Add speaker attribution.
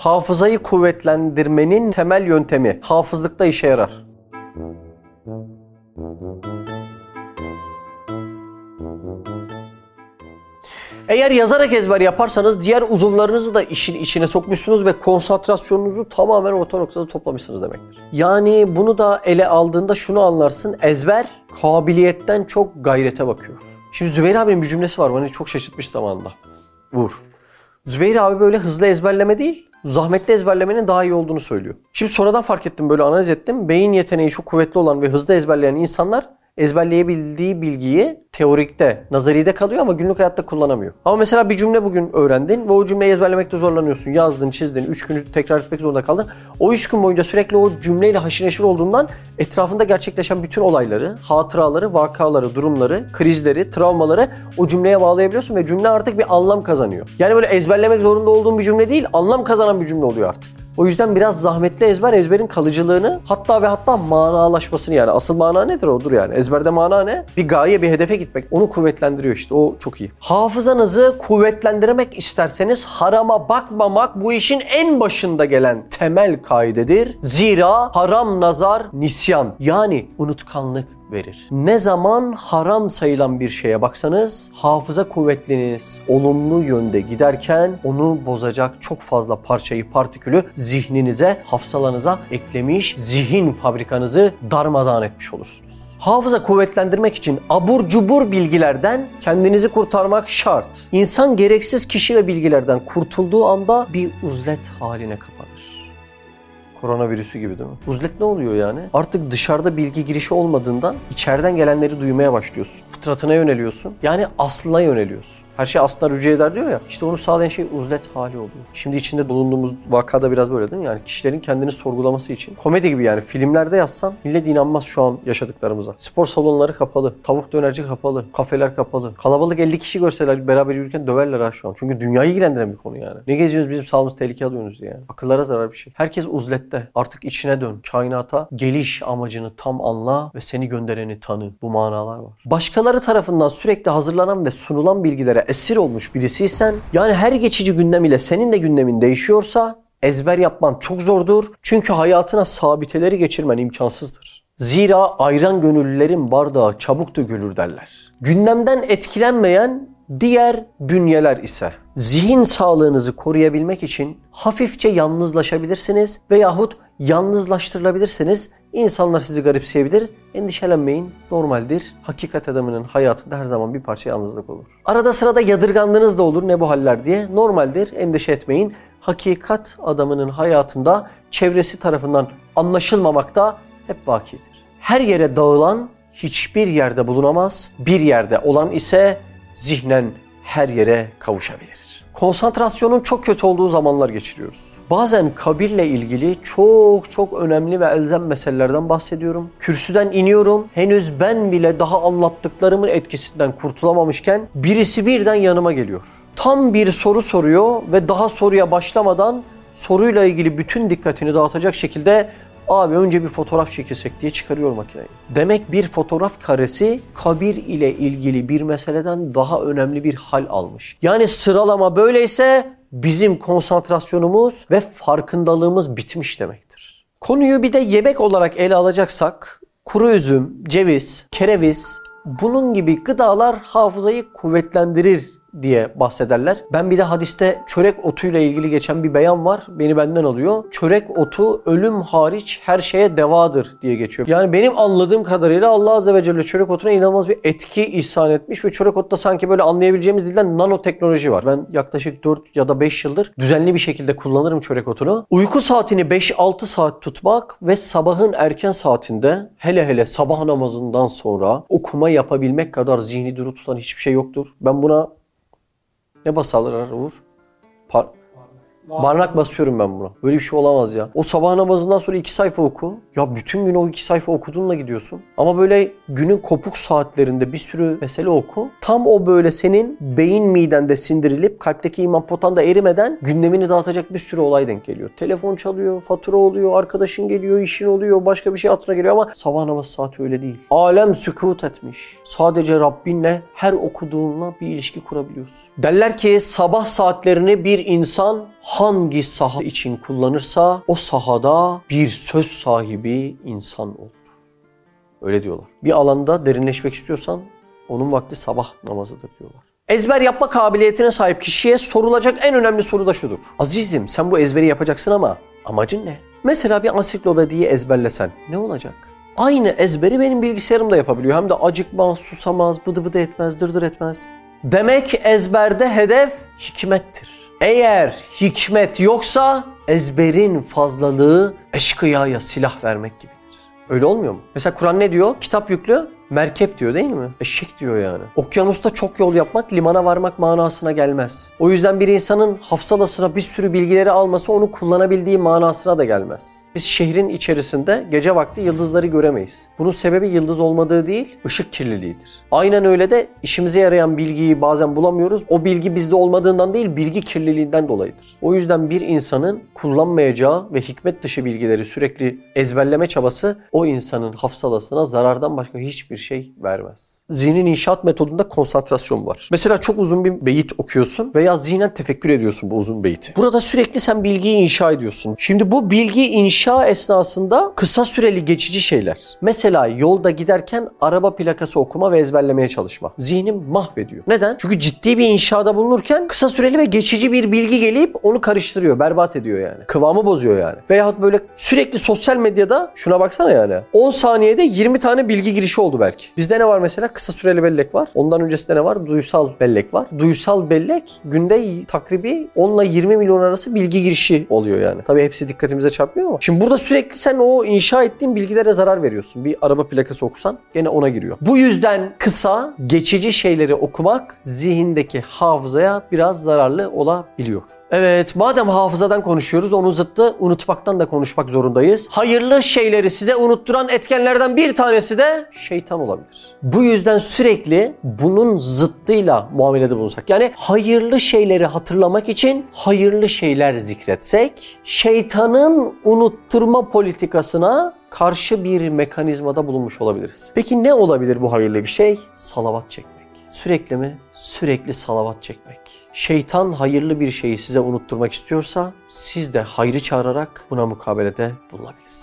Speaker 1: Hafızayı kuvvetlendirmenin temel yöntemi hafızlıkta işe yarar. Eğer yazarak ezber yaparsanız diğer uzuvlarınızı da işin içine sokmuşsunuz ve konsantrasyonunuzu tamamen orta noktada toplamışsınız demektir. Yani bunu da ele aldığında şunu anlarsın. Ezber kabiliyetten çok gayrete bakıyor. Şimdi Zübeyir abinin bir cümlesi var beni çok şaşırtmış zamanında. Vur. Zübeyir abi böyle hızlı ezberleme değil, zahmetli ezberlemenin daha iyi olduğunu söylüyor. Şimdi sonradan fark ettim böyle analiz ettim. Beyin yeteneği çok kuvvetli olan ve hızlı ezberleyen insanlar ezberleyebildiği bilgiyi teorikte, nazaride kalıyor ama günlük hayatta kullanamıyor. Ama mesela bir cümle bugün öğrendin ve o cümleyi ezberlemekte zorlanıyorsun. Yazdın, çizdin, 3 gün tekrar etmek zorunda kaldın. O 3 gün boyunca sürekli o cümleyle haşır neşir olduğundan etrafında gerçekleşen bütün olayları, hatıraları, vakaları, durumları, krizleri, travmaları o cümleye bağlayabiliyorsun ve cümle artık bir anlam kazanıyor. Yani böyle ezberlemek zorunda olduğun bir cümle değil, anlam kazanan bir cümle oluyor artık. O yüzden biraz zahmetli ezber ezberin kalıcılığını hatta ve hatta manalaşmasını yani asıl mana nedir odur yani. Ezberde mana ne? Bir gaye bir hedefe gitmek. Onu kuvvetlendiriyor işte o çok iyi. Hafızanızı kuvvetlendirmek isterseniz harama bakmamak bu işin en başında gelen temel kaidedir. Zira haram nazar nisyan yani unutkanlık verir. Ne zaman haram sayılan bir şeye baksanız hafıza kuvvetliniz olumlu yönde giderken onu bozacak çok fazla parçayı partikülü zihninize hafsalanıza eklemiş zihin fabrikanızı darmadağın etmiş olursunuz. Hafıza kuvvetlendirmek için abur cubur bilgilerden kendinizi kurtarmak şart. İnsan gereksiz kişi ve bilgilerden kurtulduğu anda bir uzlet haline kapanır. Koronavirüsü gibi değil mi? Uzlet ne oluyor yani? Artık dışarıda bilgi girişi olmadığından içeriden gelenleri duymaya başlıyorsun. Fıtratına yöneliyorsun. Yani aslına yöneliyorsun. Her şey aslında rücu eder diyor ya. İşte onu sağlayan şey uzlet hali oluyor. Şimdi içinde bulunduğumuz vakada biraz böyle değil mi? Yani kişilerin kendini sorgulaması için. Komedi gibi yani filmlerde yazsan millet inanmaz şu an yaşadıklarımıza. Spor salonları kapalı. Tavuk dönerci kapalı. Kafeler kapalı. Kalabalık 50 kişi görseler beraber yürürken döverler ha şu an. Çünkü dünyayı ilgilendiren bir konu yani. Ne geziyoruz bizim sağlığımız tehlike alıyorsunuz yani. Akıllara zarar bir şey. Herkes uzlette. Artık içine dön. Kainata geliş amacını tam anla ve seni göndereni tanı. Bu manalar var. Başkaları tarafından sürekli hazırlanan ve sunulan bilgilere esir olmuş birisiysen yani her geçici gündem ile senin de gündemin değişiyorsa ezber yapman çok zordur. Çünkü hayatına sabiteleri geçirmen imkansızdır. Zira ayran gönüllülerin bardağı çabuk dökülür derler. Gündemden etkilenmeyen diğer bünyeler ise zihin sağlığınızı koruyabilmek için hafifçe yalnızlaşabilirsiniz veyahut yalnızlaştırılabilirsiniz. İnsanlar sizi garipseyebilir. Endişelenmeyin. Normaldir. Hakikat adamının hayatında her zaman bir parça yalnızlık olur. Arada sırada yadırgandığınız da olur ne bu haller diye. Normaldir. Endişe etmeyin. Hakikat adamının hayatında çevresi tarafından anlaşılmamakta hep vakidir. Her yere dağılan hiçbir yerde bulunamaz. Bir yerde olan ise zihnen her yere kavuşabilir. Konsantrasyonun çok kötü olduğu zamanlar geçiriyoruz. Bazen kabirle ilgili çok çok önemli ve elzem meselelerden bahsediyorum. Kürsüden iniyorum. Henüz ben bile daha anlattıklarımın etkisinden kurtulamamışken birisi birden yanıma geliyor. Tam bir soru soruyor ve daha soruya başlamadan soruyla ilgili bütün dikkatini dağıtacak şekilde Abi önce bir fotoğraf çekilsek diye çıkarıyor makineyi. Demek bir fotoğraf karesi kabir ile ilgili bir meseleden daha önemli bir hal almış. Yani sıralama böyleyse bizim konsantrasyonumuz ve farkındalığımız bitmiş demektir. Konuyu bir de yemek olarak ele alacaksak kuru üzüm, ceviz, kereviz bunun gibi gıdalar hafızayı kuvvetlendirir diye bahsederler. Ben bir de hadiste çörek otuyla ilgili geçen bir beyan var. Beni benden alıyor. Çörek otu ölüm hariç her şeye devadır diye geçiyor. Yani benim anladığım kadarıyla Allah Azze ve Celle çörek otuna inanılmaz bir etki ihsan etmiş ve çörek otta sanki böyle anlayabileceğimiz dilden nanoteknoloji var. Ben yaklaşık 4 ya da 5 yıldır düzenli bir şekilde kullanırım çörek otunu. Uyku saatini 5-6 saat tutmak ve sabahın erken saatinde hele hele sabah namazından sonra okuma yapabilmek kadar zihni duru tutan hiçbir şey yoktur. Ben buna ne basallar Uğur? Par Barnak basıyorum ben buna. Böyle bir şey olamaz ya. O sabah namazından sonra iki sayfa oku. Ya bütün gün o iki sayfa okuduğunla gidiyorsun. Ama böyle günün kopuk saatlerinde bir sürü mesele oku. Tam o böyle senin beyin midende sindirilip kalpteki iman potanda erimeden gündemini dağıtacak bir sürü olay denk geliyor. Telefon çalıyor, fatura oluyor, arkadaşın geliyor, işin oluyor, başka bir şey hatırına geliyor ama sabah namaz saati öyle değil. Alem sükut etmiş. Sadece Rabbinle her okuduğunla bir ilişki kurabiliyorsun. Derler ki sabah saatlerini bir insan hangi saha için kullanırsa o sahada bir söz sahibi insan olur. Öyle diyorlar. Bir alanda derinleşmek istiyorsan onun vakti sabah namazıdır diyorlar. Ezber yapma kabiliyetine sahip kişiye sorulacak en önemli soru da şudur. Azizim sen bu ezberi yapacaksın ama amacın ne? Mesela bir ansiklopediyi ezberlesen ne olacak? Aynı ezberi benim bilgisayarım da yapabiliyor. Hem de acıkmaz, susamaz, bıdı bıdı etmez, dırdır etmez. Demek ezberde hedef hikmettir. Eğer hikmet yoksa ezberin fazlalığı eşkıyaya silah vermek gibidir. Öyle olmuyor mu? Mesela Kur'an ne diyor? Kitap yüklü, merkep diyor değil mi? Eşek diyor yani. Okyanusta çok yol yapmak limana varmak manasına gelmez. O yüzden bir insanın hafsalasına bir sürü bilgileri alması onu kullanabildiği manasına da gelmez. Biz şehrin içerisinde gece vakti yıldızları göremeyiz. Bunun sebebi yıldız olmadığı değil, ışık kirliliğidir. Aynen öyle de işimize yarayan bilgiyi bazen bulamıyoruz. O bilgi bizde olmadığından değil, bilgi kirliliğinden dolayıdır. O yüzden bir insanın kullanmayacağı ve hikmet dışı bilgileri sürekli ezberleme çabası o insanın hafsalasına zarardan başka hiçbir şey vermez. Zihnin inşaat metodunda konsantrasyon var. Mesela çok uzun bir beyit okuyorsun veya zihnen tefekkür ediyorsun bu uzun beyti. Burada sürekli sen bilgiyi inşa ediyorsun. Şimdi bu bilgi inşa esnasında kısa süreli geçici şeyler. Mesela yolda giderken araba plakası okuma ve ezberlemeye çalışma. Zihnim mahvediyor. Neden? Çünkü ciddi bir inşada bulunurken kısa süreli ve geçici bir bilgi gelip onu karıştırıyor, berbat ediyor yani. Kıvamı bozuyor yani. Veyahut böyle sürekli sosyal medyada şuna baksana yani. 10 saniyede 20 tane bilgi girişi oldu belki. Bizde ne var mesela? Kısa süreli bellek var. Ondan öncesinde ne var? Duysal bellek var. Duysal bellek günde takribi 10 ile 20 milyon arası bilgi girişi oluyor yani. Tabii hepsi dikkatimize çarpmıyor ama. Şimdi burada sürekli sen o inşa ettiğin bilgilere zarar veriyorsun. Bir araba plakası okusan gene ona giriyor. Bu yüzden kısa, geçici şeyleri okumak zihindeki hafızaya biraz zararlı olabiliyor. Evet, madem hafızadan konuşuyoruz, onun zıttı unutmaktan da konuşmak zorundayız. Hayırlı şeyleri size unutturan etkenlerden bir tanesi de şeytan olabilir. Bu yüzden sürekli bunun zıttıyla muamelede bulunsak. Yani hayırlı şeyleri hatırlamak için hayırlı şeyler zikretsek, şeytanın unutturma politikasına karşı bir mekanizmada bulunmuş olabiliriz. Peki ne olabilir bu hayırlı bir şey? Salavat çekmek. Sürekli mi? Sürekli salavat çekmek. Şeytan hayırlı bir şeyi size unutturmak istiyorsa siz de hayrı çağırarak buna mukabelede bulunabilirsiniz.